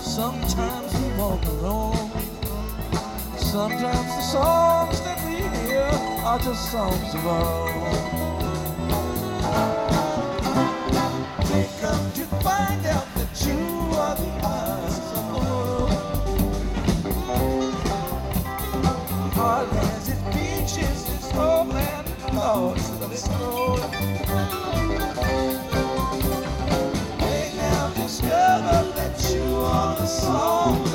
Sometimes we walk alone. Sometimes the songs that we hear are just songs of our own. We come to find out that you are the eyes of the world. Hard as it beaches this whole land lost of its own.